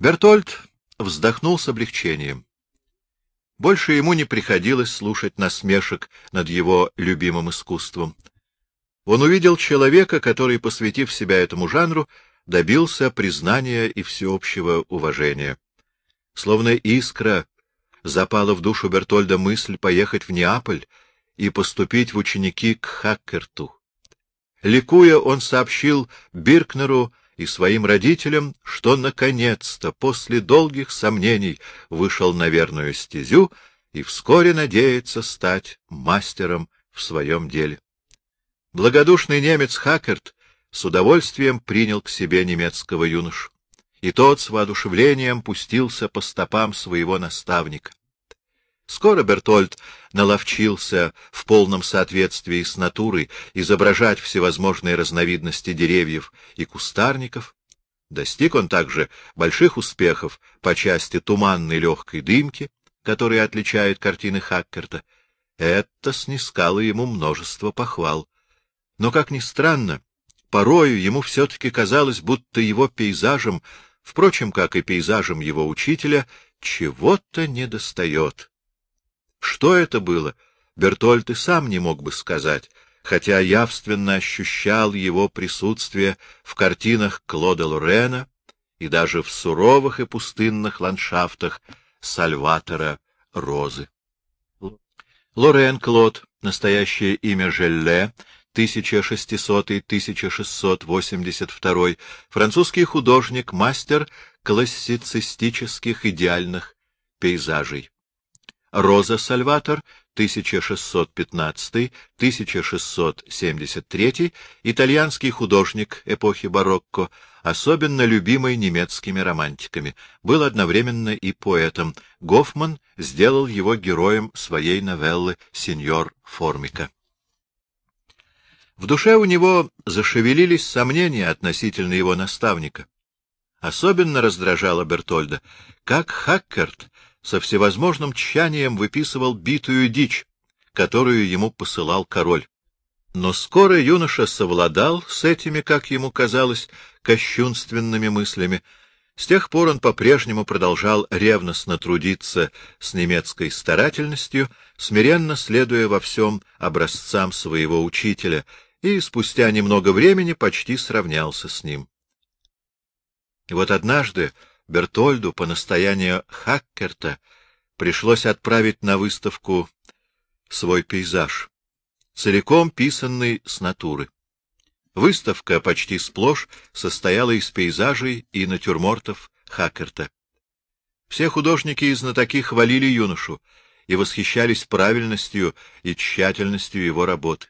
Бертольд вздохнул с облегчением. Больше ему не приходилось слушать насмешек над его любимым искусством. Он увидел человека, который, посвятив себя этому жанру, добился признания и всеобщего уважения. Словно искра запала в душу Бертольда мысль поехать в Неаполь и поступить в ученики к Хаккерту. Ликуя, он сообщил Биркнеру и своим родителям, что наконец-то, после долгих сомнений, вышел на верную стезю и вскоре надеется стать мастером в своем деле. Благодушный немец Хакерт с удовольствием принял к себе немецкого юношу, и тот с воодушевлением пустился по стопам своего наставника. Скоро Бертольд наловчился в полном соответствии с натурой изображать всевозможные разновидности деревьев и кустарников. Достиг он также больших успехов по части туманной легкой дымки, которая отличает картины Хаккерта. Это снискало ему множество похвал. Но, как ни странно, порою ему все-таки казалось, будто его пейзажем, впрочем, как и пейзажем его учителя, чего-то недостает. Что это было, Бертольд и сам не мог бы сказать, хотя явственно ощущал его присутствие в картинах Клода Лорена и даже в суровых и пустынных ландшафтах Сальватора Розы. Лорен Клод, настоящее имя Желле, 1600-1682, французский художник, мастер классицистических идеальных пейзажей. Роза Сальватор, 1615-1673, итальянский художник эпохи барокко, особенно любимый немецкими романтиками, был одновременно и поэтом. Гофман сделал его героем своей новеллы «Сеньор Формика». В душе у него зашевелились сомнения относительно его наставника. Особенно раздражало Бертольда, как Хаккерт со всевозможным тщанием выписывал битую дичь, которую ему посылал король. Но скоро юноша совладал с этими, как ему казалось, кощунственными мыслями. С тех пор он по-прежнему продолжал ревностно трудиться с немецкой старательностью, смиренно следуя во всем образцам своего учителя, и спустя немного времени почти сравнялся с ним. И вот однажды Бертольду по настоянию Хаккерта пришлось отправить на выставку свой пейзаж, целиком писанный с натуры. Выставка почти сплошь состояла из пейзажей и натюрмортов Хаккерта. Все художники и знатоки хвалили юношу и восхищались правильностью и тщательностью его работы.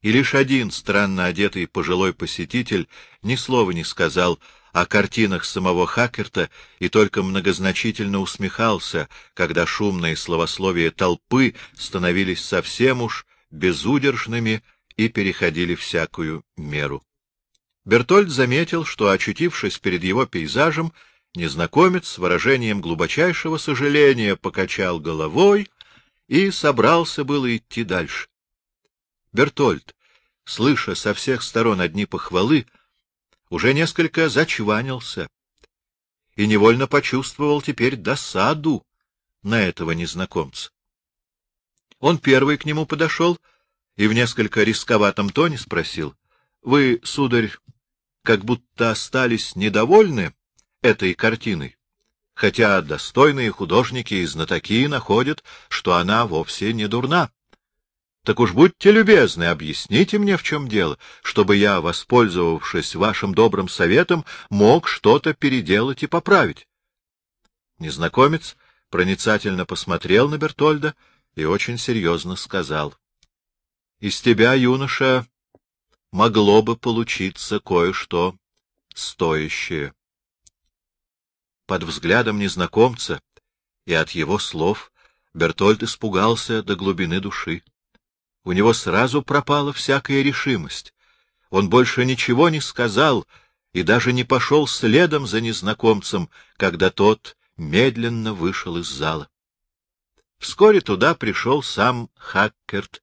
И лишь один странно одетый пожилой посетитель ни слова не сказал о картинах самого Хакерта и только многозначительно усмехался, когда шумные словословия толпы становились совсем уж безудержными и переходили всякую меру. Бертольд заметил, что, очутившись перед его пейзажем, незнакомец с выражением глубочайшего сожаления покачал головой и собрался было идти дальше. Бертольд, слыша со всех сторон одни похвалы, уже несколько зачванился и невольно почувствовал теперь досаду на этого незнакомца. Он первый к нему подошел и в несколько рисковатом тоне спросил, — Вы, сударь, как будто остались недовольны этой картиной, хотя достойные художники и знатоки находят, что она вовсе не дурна. Так уж будьте любезны, объясните мне, в чем дело, чтобы я, воспользовавшись вашим добрым советом, мог что-то переделать и поправить. Незнакомец проницательно посмотрел на Бертольда и очень серьезно сказал. — Из тебя, юноша, могло бы получиться кое-что стоящее. Под взглядом незнакомца и от его слов Бертольд испугался до глубины души. У него сразу пропала всякая решимость. Он больше ничего не сказал и даже не пошел следом за незнакомцем, когда тот медленно вышел из зала. Вскоре туда пришел сам Хаккерт,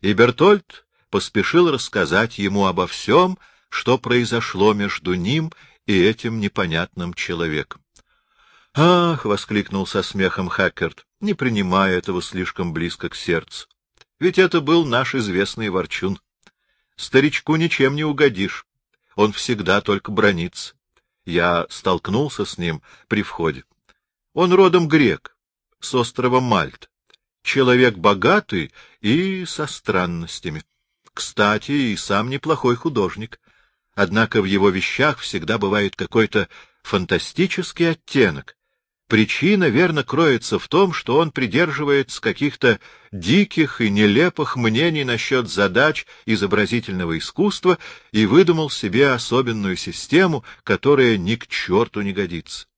и Бертольд поспешил рассказать ему обо всем, что произошло между ним и этим непонятным человеком. — Ах! — воскликнул со смехом Хаккерт, не принимая этого слишком близко к сердцу. — Ведь это был наш известный ворчун. Старичку ничем не угодишь. Он всегда только бронится. Я столкнулся с ним при входе. Он родом грек, с острова Мальт. Человек богатый и со странностями. Кстати, и сам неплохой художник. Однако в его вещах всегда бывает какой-то фантастический оттенок, Причина, верно, кроется в том, что он придерживается каких-то диких и нелепых мнений насчет задач изобразительного искусства и выдумал себе особенную систему, которая ни к черту не годится.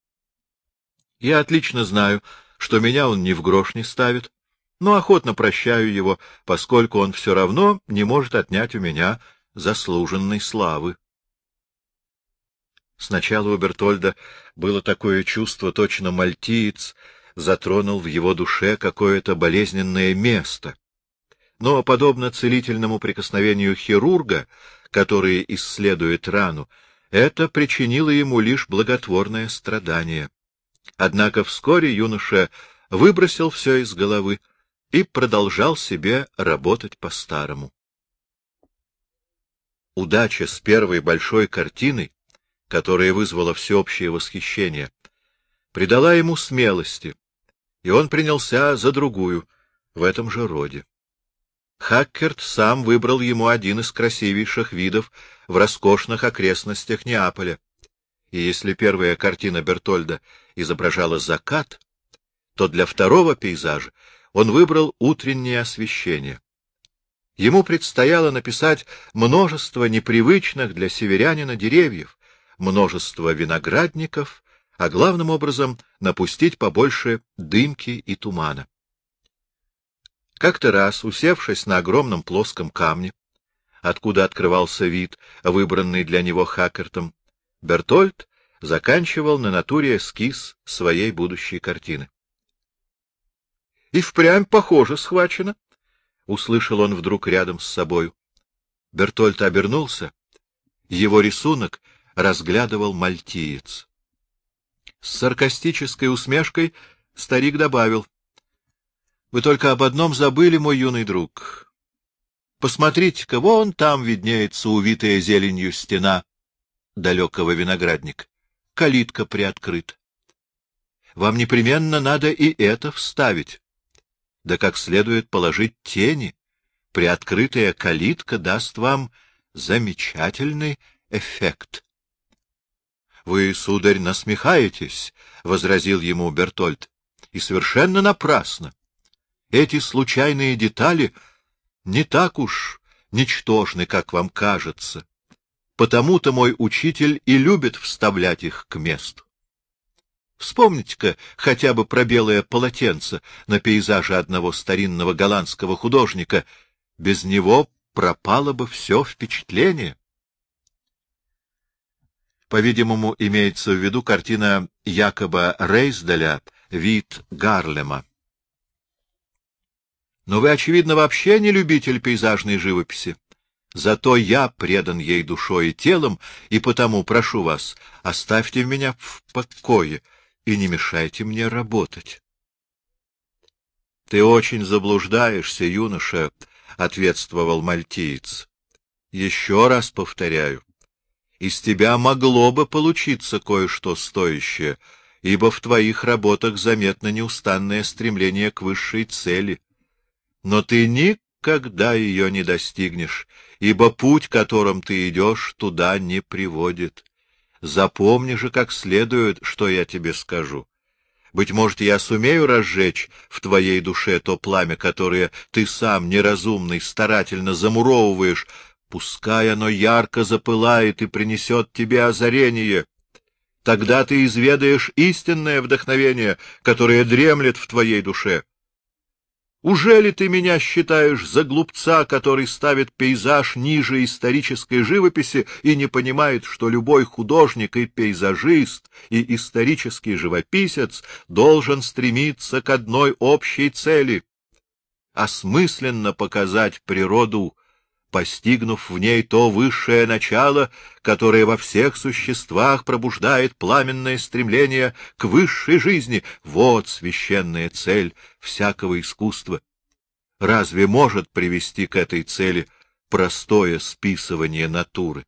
Я отлично знаю, что меня он ни в грош не ставит, но охотно прощаю его, поскольку он все равно не может отнять у меня заслуженной славы. Сначала у Бертольда было такое чувство, точно мальтиец затронул в его душе какое-то болезненное место. Но, подобно целительному прикосновению хирурга, который исследует рану, это причинило ему лишь благотворное страдание. Однако вскоре юноша выбросил все из головы и продолжал себе работать по-старому. Удача с первой большой картиной которая вызвала всеобщее восхищение, придала ему смелости, и он принялся за другую в этом же роде. Хаккерт сам выбрал ему один из красивейших видов в роскошных окрестностях Неаполя. И если первая картина Бертольда изображала закат, то для второго пейзажа он выбрал утреннее освещение. Ему предстояло написать множество непривычных для северянина деревьев, множество виноградников, а главным образом напустить побольше дымки и тумана. Как-то раз, усевшись на огромном плоском камне, откуда открывался вид, выбранный для него Хакертом, Бертольд заканчивал на натуре эскиз своей будущей картины. — И впрямь похоже схвачено, — услышал он вдруг рядом с собою. Бертольд обернулся. Его рисунок разглядывал мальтиец. С саркастической усмешкой старик добавил. — Вы только об одном забыли, мой юный друг. Посмотрите-ка, вон там виднеется увитая зеленью стена далекого виноградника. Калитка приоткрыта. Вам непременно надо и это вставить. Да как следует положить тени. Приоткрытая калитка даст вам замечательный эффект. — Вы, сударь, насмехаетесь, — возразил ему Бертольд, — и совершенно напрасно. Эти случайные детали не так уж ничтожны, как вам кажется. Потому-то мой учитель и любит вставлять их к месту. Вспомните-ка хотя бы про белое полотенце на пейзаже одного старинного голландского художника. Без него пропало бы все впечатление. По-видимому, имеется в виду картина Якоба Рейсделя «Вид Гарлема». Но вы, очевидно, вообще не любитель пейзажной живописи. Зато я предан ей душой и телом, и потому прошу вас, оставьте меня в покое и не мешайте мне работать. — Ты очень заблуждаешься, юноша, — ответствовал мальтиец. — Еще раз повторяю, из тебя могло бы получиться кое-что стоящее, ибо в твоих работах заметно неустанное стремление к высшей цели. Но ты никогда ее не достигнешь, ибо путь, которым ты идешь, туда не приводит. Запомни же как следует, что я тебе скажу. Быть может, я сумею разжечь в твоей душе то пламя, которое ты сам, неразумный, старательно замуровываешь Пускай оно ярко запылает и принесет тебе озарение. Тогда ты изведаешь истинное вдохновение, которое дремлет в твоей душе. Ужели ты меня считаешь за глупца, который ставит пейзаж ниже исторической живописи и не понимает, что любой художник и пейзажист, и исторический живописец должен стремиться к одной общей цели — осмысленно показать природу постигнув в ней то высшее начало, которое во всех существах пробуждает пламенное стремление к высшей жизни. Вот священная цель всякого искусства. Разве может привести к этой цели простое списывание натуры?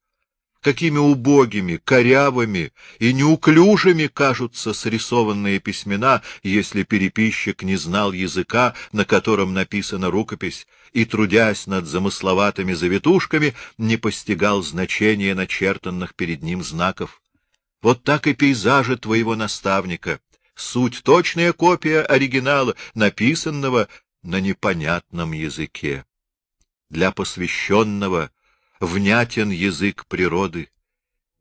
какими убогими, корявыми и неуклюжими кажутся срисованные письмена, если переписчик не знал языка, на котором написана рукопись, и, трудясь над замысловатыми завитушками, не постигал значения начертанных перед ним знаков. Вот так и пейзажи твоего наставника. Суть — точная копия оригинала, написанного на непонятном языке. Для посвященного — внятен язык природы.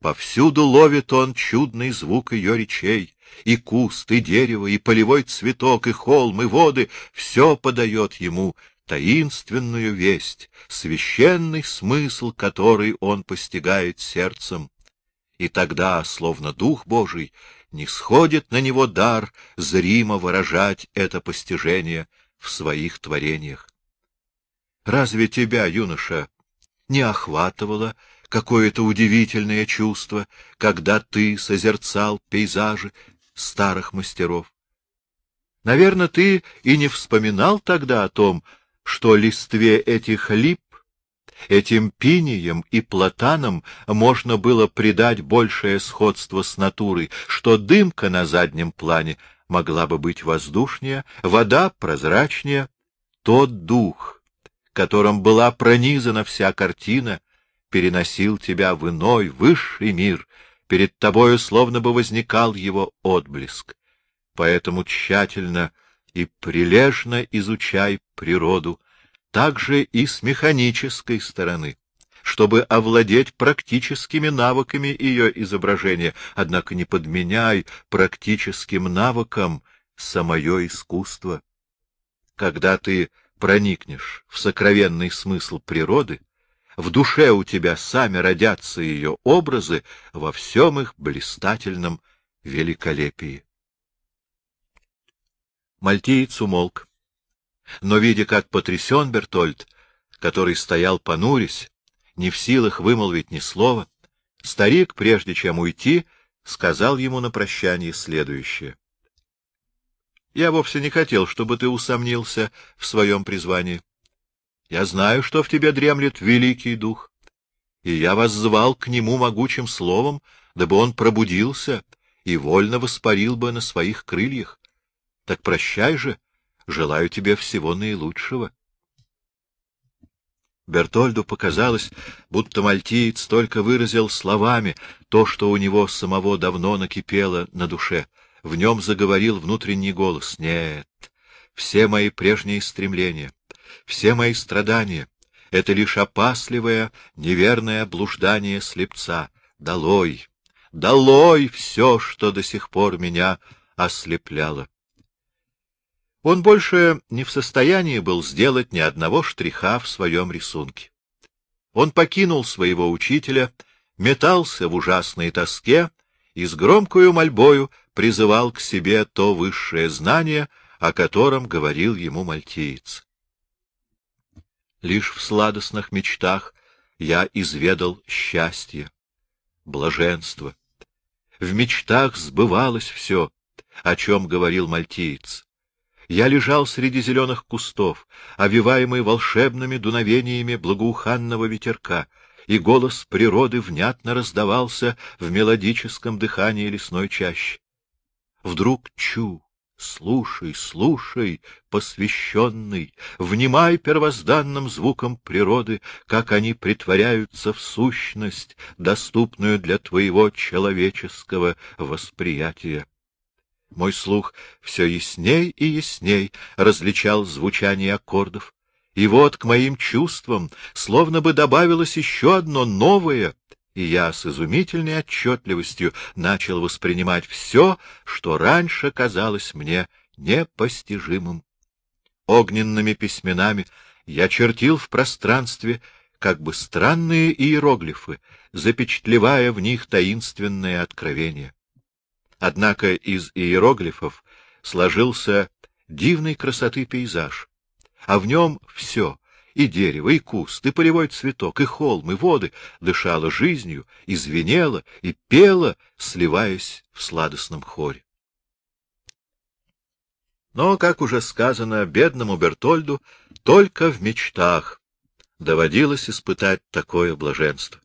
Повсюду ловит он чудный звук ее речей, и куст, и дерево, и полевой цветок, и холм, и воды — все подает ему таинственную весть, священный смысл, который он постигает сердцем. И тогда, словно Дух Божий, не сходит на него дар зримо выражать это постижение в своих творениях. Разве тебя, юноша, не охватывало какое-то удивительное чувство, когда ты созерцал пейзажи старых мастеров. Наверное, ты и не вспоминал тогда о том, что листве этих лип, этим пиниям и платанам можно было придать большее сходство с натурой, что дымка на заднем плане могла бы быть воздушнее, вода прозрачнее. Тот дух, которым была пронизана вся картина, переносил тебя в иной, высший мир, перед тобою словно бы возникал его отблеск. Поэтому тщательно и прилежно изучай природу, также и с механической стороны, чтобы овладеть практическими навыками ее изображения, однако не подменяй практическим навыкам самое искусство. Когда ты проникнешь в сокровенный смысл природы, в душе у тебя сами родятся ее образы во всем их блистательном великолепии. Мальтиец умолк. Но, видя, как потрясен Бертольд, который стоял понурясь, не в силах вымолвить ни слова, старик, прежде чем уйти, сказал ему на прощание следующее. Я вовсе не хотел, чтобы ты усомнился в своем призвании. Я знаю, что в тебе дремлет великий дух, и я вас звал к нему могучим словом, дабы он пробудился и вольно воспарил бы на своих крыльях. Так прощай же, желаю тебе всего наилучшего. Бертольду показалось, будто мальтиец только выразил словами то, что у него самого давно накипело на душе — в нем заговорил внутренний голос. Нет, все мои прежние стремления, все мои страдания — это лишь опасливое, неверное блуждание слепца. Долой, долой все, что до сих пор меня ослепляло. Он больше не в состоянии был сделать ни одного штриха в своем рисунке. Он покинул своего учителя, метался в ужасной тоске и с громкою мольбою призывал к себе то высшее знание, о котором говорил ему мальтиец. Лишь в сладостных мечтах я изведал счастье, блаженство. В мечтах сбывалось все, о чем говорил мальтиец. Я лежал среди зеленых кустов, овиваемый волшебными дуновениями благоуханного ветерка, и голос природы внятно раздавался в мелодическом дыхании лесной чащи. Вдруг чу, слушай, слушай, посвященный, внимай первозданным звукам природы, как они притворяются в сущность, доступную для твоего человеческого восприятия. Мой слух все ясней и ясней различал звучание аккордов, и вот к моим чувствам словно бы добавилось еще одно новое, и я с изумительной отчетливостью начал воспринимать все, что раньше казалось мне непостижимым. Огненными письменами я чертил в пространстве как бы странные иероглифы, запечатлевая в них таинственное откровение. Однако из иероглифов сложился дивной красоты пейзаж, а в нем все И дерево, и куст, и полевой цветок, и холм, и воды дышало жизнью, и звенело, и пело, сливаясь в сладостном хоре. Но, как уже сказано, бедному Бертольду только в мечтах доводилось испытать такое блаженство.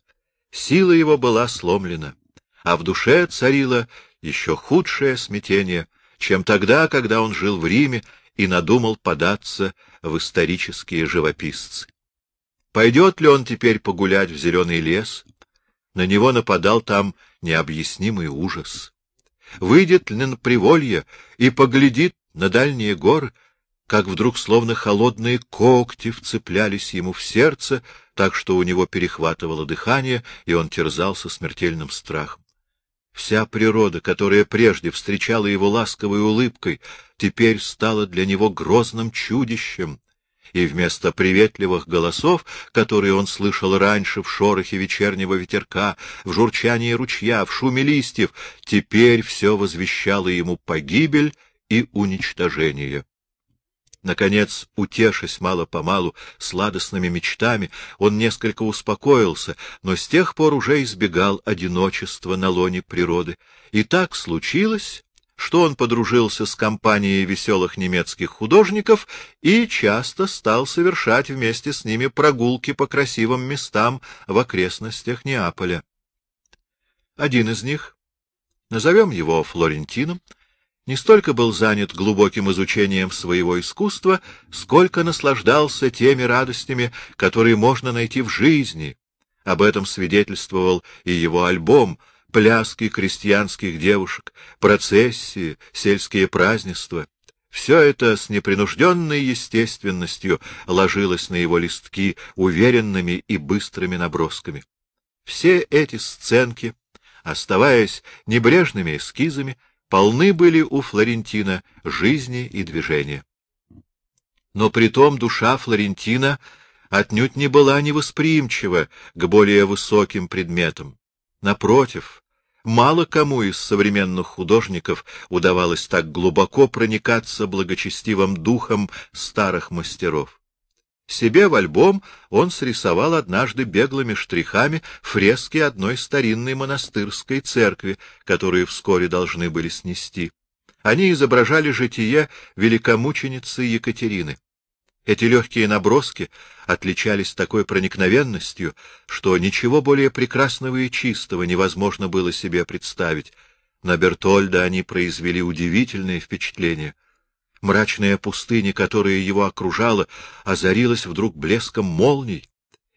Сила его была сломлена, а в душе царило еще худшее смятение, чем тогда, когда он жил в Риме и надумал податься в исторические живописцы. Пойдет ли он теперь погулять в зеленый лес? На него нападал там необъяснимый ужас. Выйдет ли на приволье и поглядит на дальние горы, как вдруг словно холодные когти вцеплялись ему в сердце, так что у него перехватывало дыхание, и он терзался смертельным страхом. Вся природа, которая прежде встречала его ласковой улыбкой, теперь стала для него грозным чудищем, и вместо приветливых голосов, которые он слышал раньше в шорохе вечернего ветерка, в журчании ручья, в шуме листьев, теперь все возвещало ему погибель и уничтожение. Наконец, утешась мало-помалу сладостными мечтами, он несколько успокоился, но с тех пор уже избегал одиночества на лоне природы. И так случилось, что он подружился с компанией веселых немецких художников и часто стал совершать вместе с ними прогулки по красивым местам в окрестностях Неаполя. Один из них, назовем его Флорентином, не столько был занят глубоким изучением своего искусства, сколько наслаждался теми радостями, которые можно найти в жизни. Об этом свидетельствовал и его альбом «Пляски крестьянских девушек», «Процессии», «Сельские празднества». Все это с непринужденной естественностью ложилось на его листки уверенными и быстрыми набросками. Все эти сценки, оставаясь небрежными эскизами, полны были у Флорентина жизни и движения. Но притом душа Флорентина отнюдь не была невосприимчива к более высоким предметам. Напротив, мало кому из современных художников удавалось так глубоко проникаться благочестивым духом старых мастеров. Себе в альбом он срисовал однажды беглыми штрихами фрески одной старинной монастырской церкви, которую вскоре должны были снести. Они изображали житие великомученицы Екатерины. Эти легкие наброски отличались такой проникновенностью, что ничего более прекрасного и чистого невозможно было себе представить. На Бертольда они произвели удивительное впечатление — Мрачная пустыня, которая его окружала, озарилась вдруг блеском молний,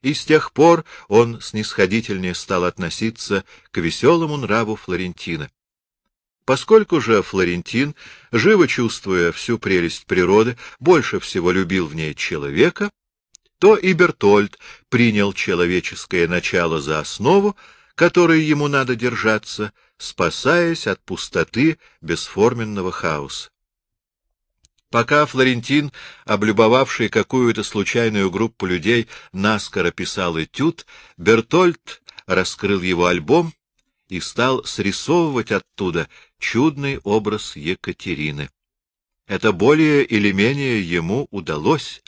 и с тех пор он снисходительнее стал относиться к веселому нраву Флорентина. Поскольку же Флорентин, живо чувствуя всю прелесть природы, больше всего любил в ней человека, то и Бертольд принял человеческое начало за основу, которой ему надо держаться, спасаясь от пустоты бесформенного хаоса. Пока Флорентин, облюбовавший какую-то случайную группу людей, наскоро писал этюд, Бертольд раскрыл его альбом и стал срисовывать оттуда чудный образ Екатерины. Это более или менее ему удалось,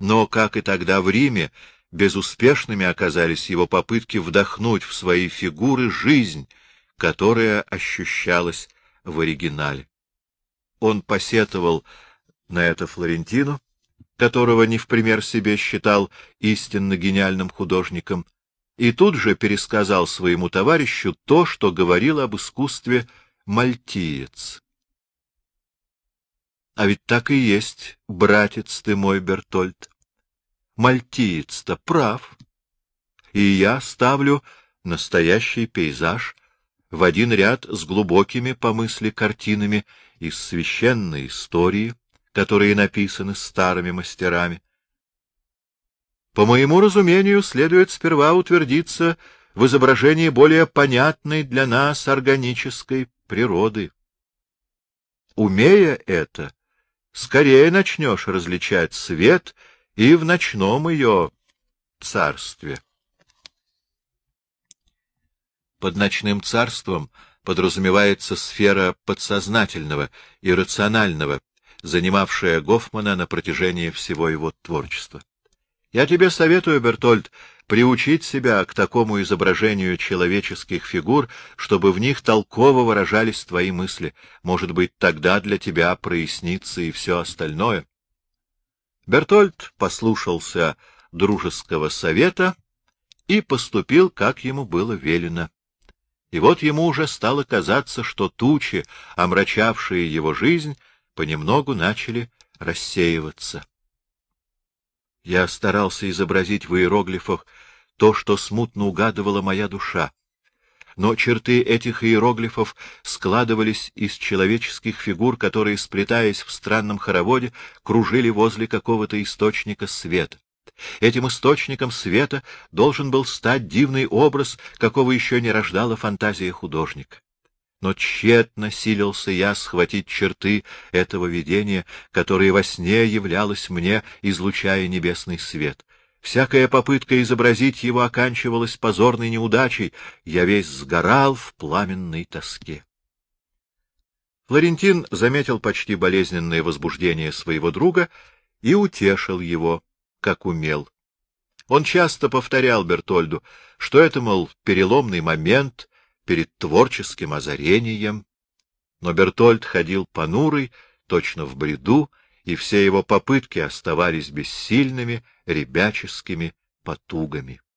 но, как и тогда в Риме, безуспешными оказались его попытки вдохнуть в свои фигуры жизнь, которая ощущалась в оригинале. Он посетовал на это Флорентину, которого не в пример себе считал истинно гениальным художником, и тут же пересказал своему товарищу то, что говорил об искусстве мальтиец. А ведь так и есть, братец ты мой, Бертольд. Мальтиец-то прав. И я ставлю настоящий пейзаж в один ряд с глубокими по мысли картинами из священной истории, которые написаны старыми мастерами. По моему разумению, следует сперва утвердиться в изображении более понятной для нас органической природы. Умея это, скорее начнешь различать свет и в ночном ее царстве. Под ночным царством подразумевается сфера подсознательного, иррационального, занимавшая Гофмана на протяжении всего его творчества. Я тебе советую, Бертольд, приучить себя к такому изображению человеческих фигур, чтобы в них толково выражались твои мысли. Может быть, тогда для тебя прояснится и все остальное. Бертольд послушался дружеского совета и поступил, как ему было велено. И вот ему уже стало казаться, что тучи, омрачавшие его жизнь, понемногу начали рассеиваться. Я старался изобразить в иероглифах то, что смутно угадывала моя душа. Но черты этих иероглифов складывались из человеческих фигур, которые, сплетаясь в странном хороводе, кружили возле какого-то источника света. Этим источником света должен был стать дивный образ, какого еще не рождала фантазия художника но тщетно силился я схватить черты этого видения, которое во сне являлось мне, излучая небесный свет. Всякая попытка изобразить его оканчивалась позорной неудачей, я весь сгорал в пламенной тоске. Флорентин заметил почти болезненное возбуждение своего друга и утешил его, как умел. Он часто повторял Бертольду, что это, мол, переломный момент — перед творческим озарением. Но Бертольд ходил понурый, точно в бреду, и все его попытки оставались бессильными, ребяческими потугами.